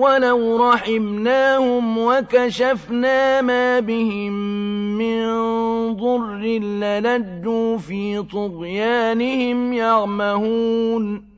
وَلَوْ رَحِمْنَاهُمْ وَكَشَفْنَا مَا بِهِم مِّن ضُرٍّ لَّلَجُّوا فِي طُغْيَانِهِمْ يَعْمَهُونَ